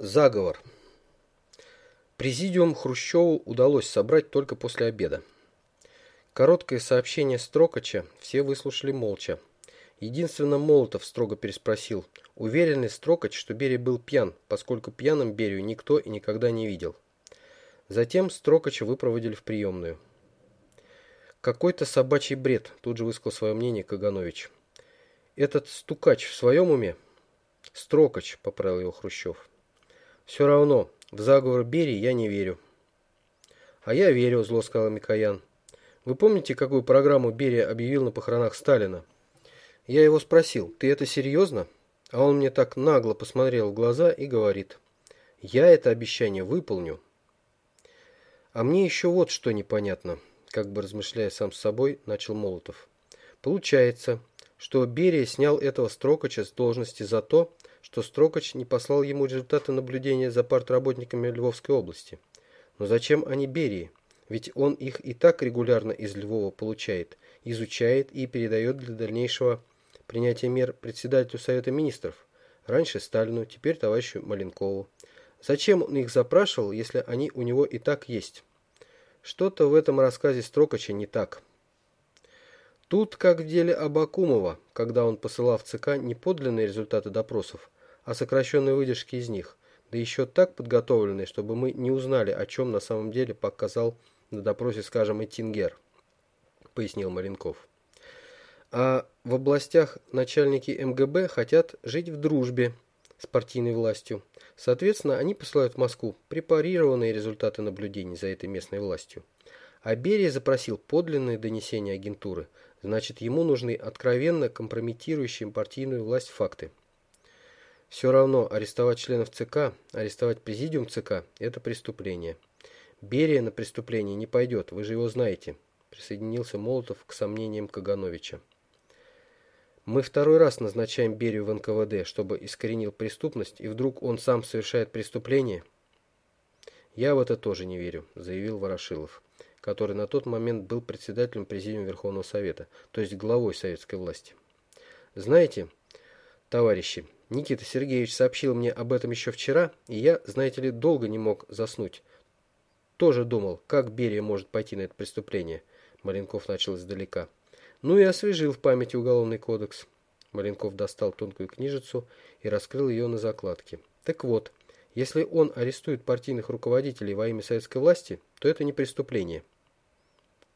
Заговор. Президиум Хрущеву удалось собрать только после обеда. Короткое сообщение Строкача все выслушали молча. Единственно Молотов строго переспросил, уверен ли Строкач, что Берия был пьян, поскольку пьяным Берию никто и никогда не видел. Затем Строкача выпроводили в приемную. Какой-то собачий бред, тут же высказал свое мнение Каганович. Этот стукач в своем уме? Строкач, поправил его Хрущев. Все равно, в заговор Берии я не верю. А я верю, зло сказал Микоян. Вы помните, какую программу Берия объявил на похоронах Сталина? Я его спросил, ты это серьезно? А он мне так нагло посмотрел в глаза и говорит, я это обещание выполню. А мне еще вот что непонятно, как бы размышляя сам с собой, начал Молотов. Получается, что Берия снял этого Строкача с должности за то, что Строкач не послал ему результаты наблюдения за партработниками Львовской области. Но зачем они Берии? Ведь он их и так регулярно из Львова получает, изучает и передает для дальнейшего принятия мер председателю Совета Министров. Раньше Сталину, теперь товарищу Маленкову. Зачем он их запрашивал, если они у него и так есть? Что-то в этом рассказе Строкача не так. Тут, как в деле Абакумова, когда он посылал в ЦК не подлинные результаты допросов, а сокращенные выдержки из них, да еще так подготовленные, чтобы мы не узнали, о чем на самом деле показал на допросе, скажем, Этингер, пояснил Маренков. А в областях начальники МГБ хотят жить в дружбе с партийной властью. Соответственно, они посылают в Москву препарированные результаты наблюдений за этой местной властью. А Берия запросил подлинные донесения агентуры – Значит, ему нужны откровенно компрометирующие партийную власть факты. Все равно арестовать членов ЦК, арестовать президиум ЦК – это преступление. Берия на преступление не пойдет, вы же его знаете, присоединился Молотов к сомнениям Кагановича. Мы второй раз назначаем Берию в НКВД, чтобы искоренил преступность, и вдруг он сам совершает преступление? Я в это тоже не верю, заявил Ворошилов который на тот момент был председателем Президиума Верховного Совета, то есть главой советской власти. Знаете, товарищи, Никита Сергеевич сообщил мне об этом еще вчера, и я, знаете ли, долго не мог заснуть. Тоже думал, как Берия может пойти на это преступление. Маленков начал издалека. Ну и освежил в памяти уголовный кодекс. Маленков достал тонкую книжицу и раскрыл ее на закладке. Так вот, если он арестует партийных руководителей во имя советской власти, то это не преступление.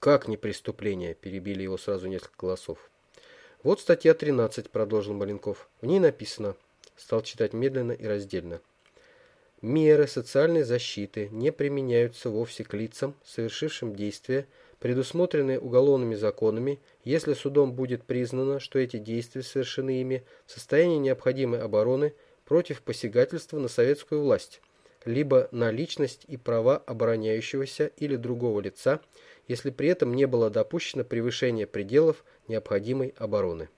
Как не преступление? Перебили его сразу несколько голосов. Вот статья 13, продолжил Маленков. В ней написано, стал читать медленно и раздельно. Меры социальной защиты не применяются вовсе к лицам, совершившим действия, предусмотренные уголовными законами, если судом будет признано, что эти действия совершены ими в состоянии необходимой обороны против посягательства на советскую власть, либо на личность и права обороняющегося или другого лица, если при этом не было допущено превышение пределов необходимой обороны.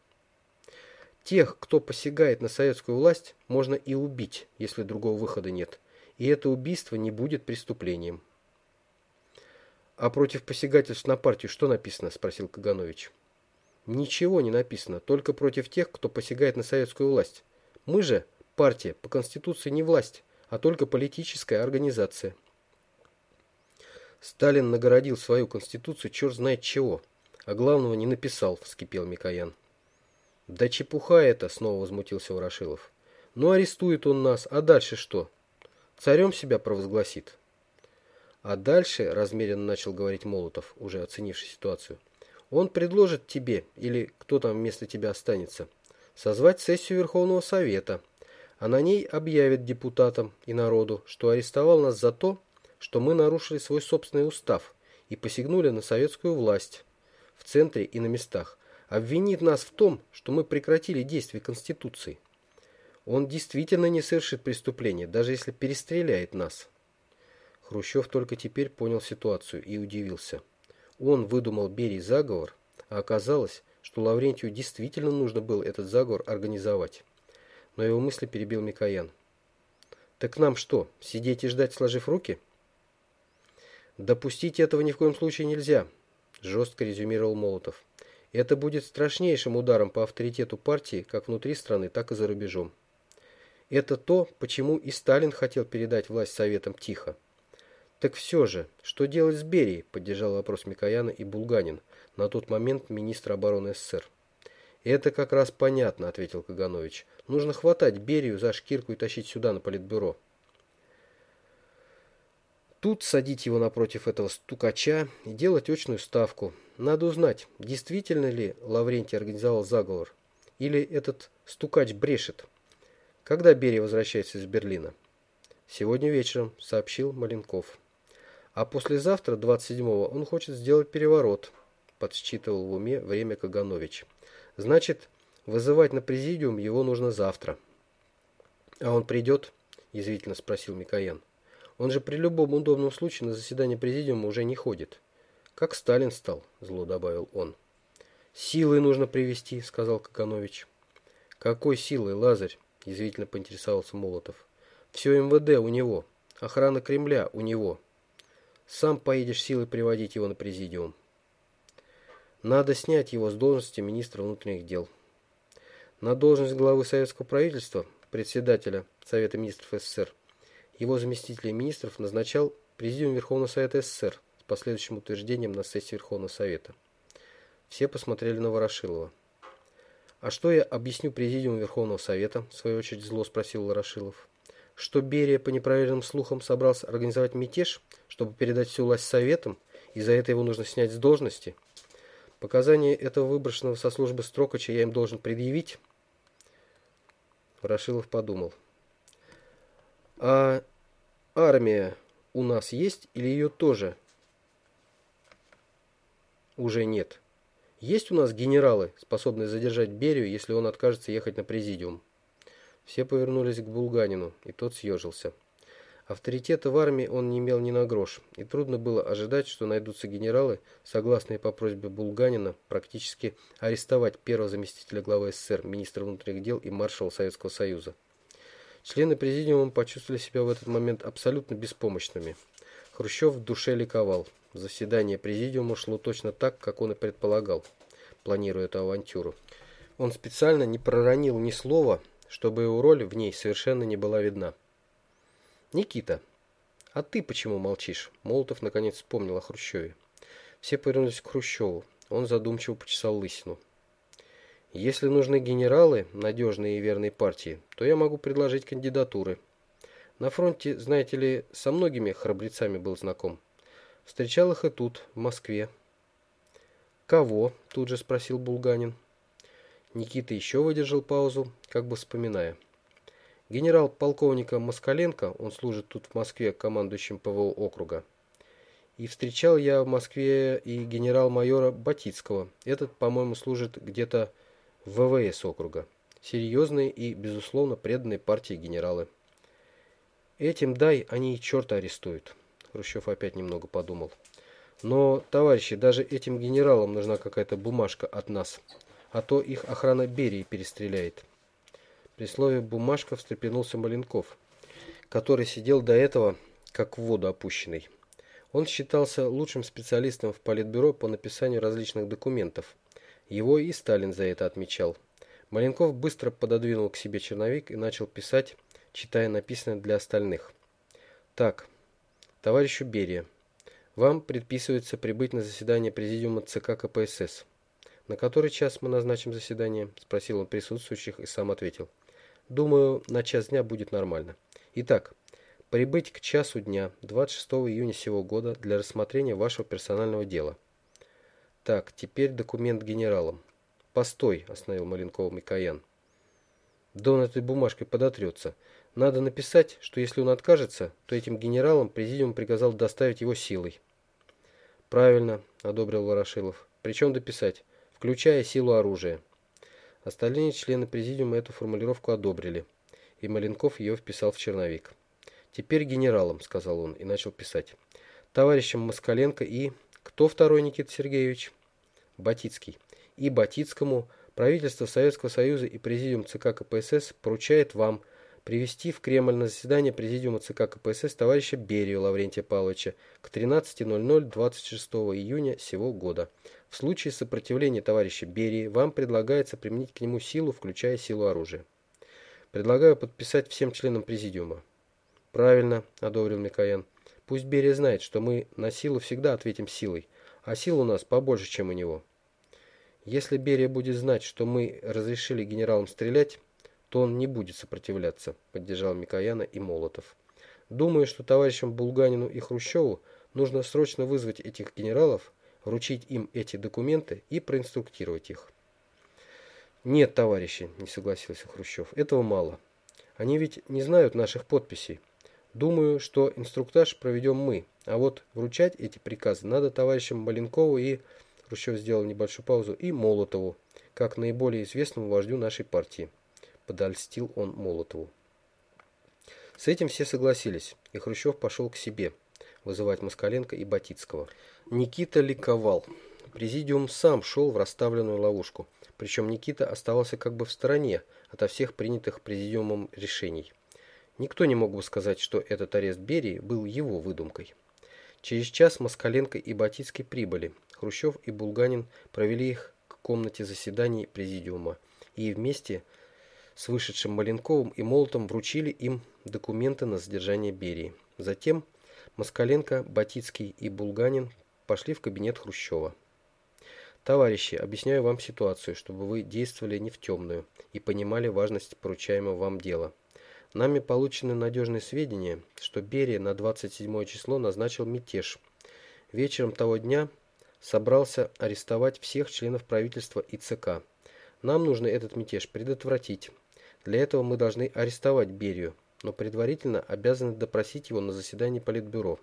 Тех, кто посягает на советскую власть, можно и убить, если другого выхода нет, и это убийство не будет преступлением. А против посягательств на партию что написано, спросил Каганович. Ничего не написано, только против тех, кто посягает на советскую власть. Мы же партия по конституции не власть, а только политическая организация. Сталин нагородил свою конституцию черт знает чего, а главного не написал, вскипел Микоян. Да чепуха это, снова возмутился Ворошилов. Ну арестует он нас, а дальше что? Царем себя провозгласит. А дальше, размеренно начал говорить Молотов, уже оценивший ситуацию, он предложит тебе, или кто там вместо тебя останется, созвать сессию Верховного Совета – а на ней объявит депутатам и народу, что арестовал нас за то, что мы нарушили свой собственный устав и посягнули на советскую власть в центре и на местах, обвинит нас в том, что мы прекратили действие Конституции. Он действительно не совершит преступление, даже если перестреляет нас. Хрущев только теперь понял ситуацию и удивился. Он выдумал Берий заговор, а оказалось, что Лаврентию действительно нужно было этот заговор организовать но его мысли перебил Микоян. «Так нам что, сидеть и ждать, сложив руки?» «Допустить этого ни в коем случае нельзя», – жестко резюмировал Молотов. «Это будет страшнейшим ударом по авторитету партии как внутри страны, так и за рубежом. Это то, почему и Сталин хотел передать власть Советам тихо. Так все же, что делать с Берией, поддержал вопрос Микояна и Булганин, на тот момент министр обороны СССР. Это как раз понятно, ответил Каганович. Нужно хватать Берию за шкирку и тащить сюда на политбюро. Тут садить его напротив этого стукача и делать очную ставку. Надо узнать, действительно ли Лаврентий организовал заговор, или этот стукач брешет. Когда Берия возвращается из Берлина? Сегодня вечером, сообщил Маленков. А послезавтра, 27-го, он хочет сделать переворот, подсчитывал в уме время Каганович. Значит, вызывать на президиум его нужно завтра. А он придет? язвительно спросил Микоян. Он же при любом удобном случае на заседание президиума уже не ходит. Как Сталин стал, зло добавил он. Силой нужно привести, сказал Каганович. Какой силой, Лазарь? язвительно поинтересовался Молотов. Все МВД у него, охрана Кремля у него. Сам поедешь силой приводить его на президиум. Надо снять его с должности министра внутренних дел. На должность главы советского правительства, председателя Совета министров СССР, его заместителей министров назначал Президиум Верховного Совета СССР с последующим утверждением на сессии Верховного Совета. Все посмотрели на Ворошилова. «А что я объясню Президиуму Верховного Совета?» – в свою очередь зло спросил Ворошилов. «Что Берия по непроверенным слухам собрался организовать мятеж, чтобы передать всю власть Советам, и за это его нужно снять с должности? Показания этого выброшенного со службы Строкача я им должен предъявить?» Ворошилов подумал. А армия у нас есть или ее тоже уже нет? Есть у нас генералы, способные задержать Берию, если он откажется ехать на президиум? Все повернулись к Булганину, и тот съежился. Авторитета в армии он не имел ни на грош, и трудно было ожидать, что найдутся генералы, согласные по просьбе Булганина практически арестовать первого заместителя главы СССР, министра внутренних дел и маршала Советского Союза. Члены президиума почувствовали себя в этот момент абсолютно беспомощными. Хрущев в душе ликовал. Заседание президиума шло точно так, как он и предполагал, планируя эту авантюру. Он специально не проронил ни слова, чтобы его роль в ней совершенно не была видна. «Никита, а ты почему молчишь?» Молотов наконец вспомнил о Хрущеве. Все повернулись к Хрущеву. Он задумчиво почесал лысину. Если нужны генералы, надежные и верные партии, то я могу предложить кандидатуры. На фронте, знаете ли, со многими храбрецами был знаком. Встречал их и тут, в Москве. «Кого?» – тут же спросил Булганин. Никита еще выдержал паузу, как бы вспоминая. Генерал-полковника Москаленко, он служит тут в Москве командующим ПВО округа. И встречал я в Москве и генерал-майора Батицкого. Этот, по-моему, служит где-то ВВС округа. Серьезные и, безусловно, преданные партии генералы. Этим дай, они и черта арестуют. Хрущев опять немного подумал. Но, товарищи, даже этим генералам нужна какая-то бумажка от нас. А то их охрана Берии перестреляет. При слове «бумажка» встрепенулся Маленков, который сидел до этого как в воду опущенный. Он считался лучшим специалистом в Политбюро по написанию различных документов, его и Сталин за это отмечал. Маленков быстро пододвинул к себе черновик и начал писать, читая написанное для остальных. Так, товарищу Берия, вам предписывается прибыть на заседание президиума ЦК КПСС. На который час мы назначим заседание? Спросил он присутствующих и сам ответил. Думаю, на час дня будет нормально. Итак, прибыть к часу дня 26 июня сего года для рассмотрения вашего персонального дела. Так, теперь документ генералам. Постой, остановил Маленкова Микоян. Да этой бумажкой подотрется. Надо написать, что если он откажется, то этим генералам президиум приказал доставить его силой. Правильно, одобрил Ворошилов. Причем дописать, включая силу оружия. Остальные члены президиума эту формулировку одобрили, и Маленков ее вписал в черновик. «Теперь генералам», — сказал он и начал писать. «Товарищам Москаленко и кто второй Никита Сергеевич? Батицкий. И Батицкому правительство Советского Союза и президиум ЦК КПСС поручает вам привести в Кремль на заседание президиума ЦК КПСС товарища Берию Лаврентия Павловича к 13.00 26 июня сего года. В случае сопротивления товарища Берии вам предлагается применить к нему силу, включая силу оружия. Предлагаю подписать всем членам президиума. Правильно, одобрил Микоян. Пусть Берия знает, что мы на силу всегда ответим силой, а сил у нас побольше, чем у него. Если Берия будет знать, что мы разрешили генералам стрелять, то он не будет сопротивляться, поддержал Микояна и Молотов. Думаю, что товарищам Булганину и Хрущеву нужно срочно вызвать этих генералов, вручить им эти документы и проинструктировать их. Нет, товарищи, не согласился Хрущев, этого мало. Они ведь не знают наших подписей. Думаю, что инструктаж проведем мы, а вот вручать эти приказы надо товарищам Маленкову и, Хрущев сделал небольшую паузу, и Молотову, как наиболее известному вождю нашей партии. Подольстил он Молотову. С этим все согласились, и Хрущев пошел к себе вызывать Москаленко и Батицкого. Никита ликовал. Президиум сам шел в расставленную ловушку, причем Никита оставался как бы в стороне ото всех принятых президиумом решений. Никто не мог бы сказать, что этот арест Берии был его выдумкой. Через час Москаленко и Батицкий прибыли. Хрущев и Булганин провели их к комнате заседаний президиума и вместе с вышедшим Маленковым и Молотом вручили им документы на задержание Берии. Затем Москаленко, Батицкий и Булганин пошли в кабинет Хрущева. Товарищи, объясняю вам ситуацию, чтобы вы действовали не в темную и понимали важность поручаемого вам дела. Нами получены надежные сведения, что Берия на 27 число назначил мятеж. Вечером того дня собрался арестовать всех членов правительства и ЦК. Нам нужно этот мятеж предотвратить. Для этого мы должны арестовать Берию, но предварительно обязаны допросить его на заседании Политбюро.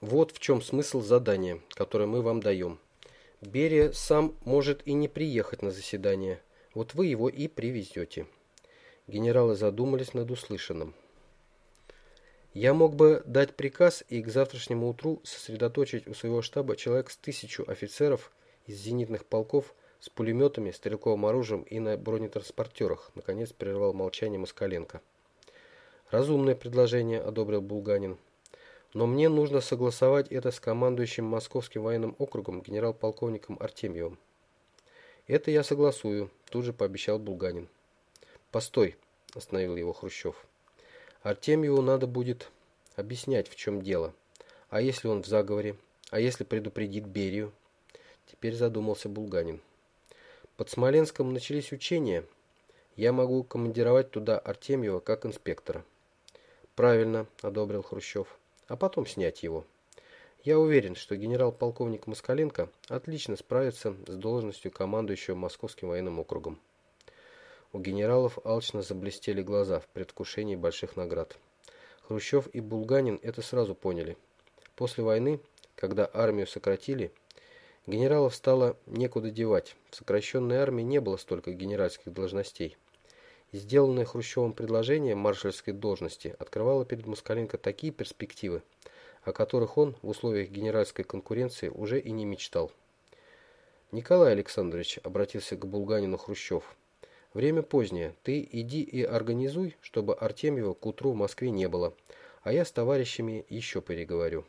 Вот в чем смысл задания, которое мы вам даем. Берия сам может и не приехать на заседание. Вот вы его и привезете. Генералы задумались над услышанным. Я мог бы дать приказ и к завтрашнему утру сосредоточить у своего штаба человек с тысячу офицеров из зенитных полков с пулеметами, стрелковым оружием и на бронетранспортерах, наконец прервал молчание Москаленко. Разумное предложение, одобрил Булганин. Но мне нужно согласовать это с командующим Московским военным округом генерал-полковником Артемьевым. Это я согласую, тут же пообещал Булганин. Постой, остановил его Хрущев. Артемьеву надо будет объяснять, в чем дело. А если он в заговоре? А если предупредит Берию? Теперь задумался Булганин. Под Смоленском начались учения. Я могу командировать туда Артемьева как инспектора. Правильно, одобрил Хрущев. А потом снять его. Я уверен, что генерал-полковник Москаленко отлично справится с должностью командующего Московским военным округом. У генералов алчно заблестели глаза в предвкушении больших наград. Хрущев и Булганин это сразу поняли. После войны, когда армию сократили, генералов стало некуда девать. В сокращенной армии не было столько генеральских должностей. Сделанное Хрущевым предложение маршальской должности открывало перед Москаленко такие перспективы, о которых он в условиях генеральской конкуренции уже и не мечтал. Николай Александрович обратился к Булганину Хрущев. Время позднее. Ты иди и организуй, чтобы Артемьева к утру в Москве не было, а я с товарищами еще переговорю.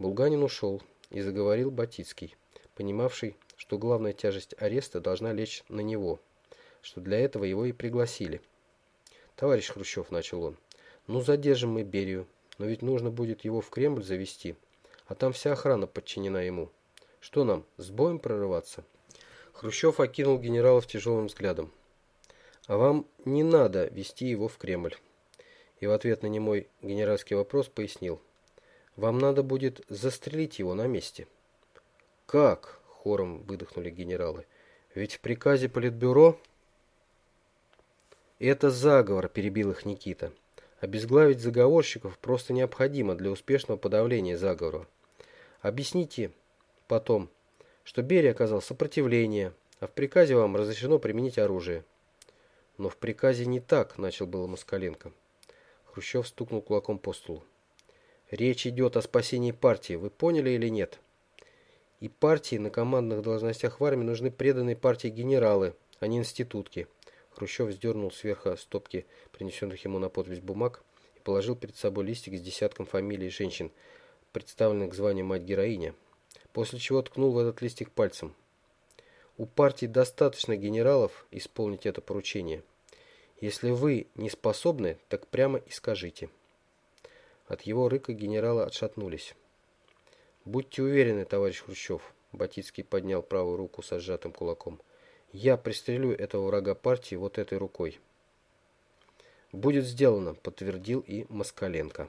Булганин ушел, и заговорил Батицкий, понимавший, что главная тяжесть ареста должна лечь на него, что для этого его и пригласили. Товарищ Хрущев, начал он, ну задержим мы Берию, но ведь нужно будет его в Кремль завести, а там вся охрана подчинена ему. Что нам, с боем прорываться? Хрущев окинул генералов тяжелым взглядом. А вам не надо вести его в Кремль. И в ответ на немой генеральский вопрос пояснил. Вам надо будет застрелить его на месте. Как? Хором выдохнули генералы. Ведь в приказе Политбюро... Это заговор, перебил их Никита. Обезглавить заговорщиков просто необходимо для успешного подавления заговора. Объясните потом, что Берия оказал сопротивление, а в приказе вам разрешено применить оружие. Но в приказе не так, начал было Москаленко. Хрущев стукнул кулаком по столу. Речь идет о спасении партии, вы поняли или нет? И партии на командных должностях в армии нужны преданные партии генералы, а не институтки. Хрущев сдернул сверху стопки принесенных ему на подпись бумаг и положил перед собой листик с десятком фамилий женщин, представленных к званию мать-героиня, после чего ткнул в этот листик пальцем. У партии достаточно генералов исполнить это поручение. Если вы не способны, так прямо и скажите. От его рыка генералы отшатнулись. Будьте уверены, товарищ Хрущев, Батицкий поднял правую руку со сжатым кулаком. Я пристрелю этого врага партии вот этой рукой. Будет сделано, подтвердил и Москаленко.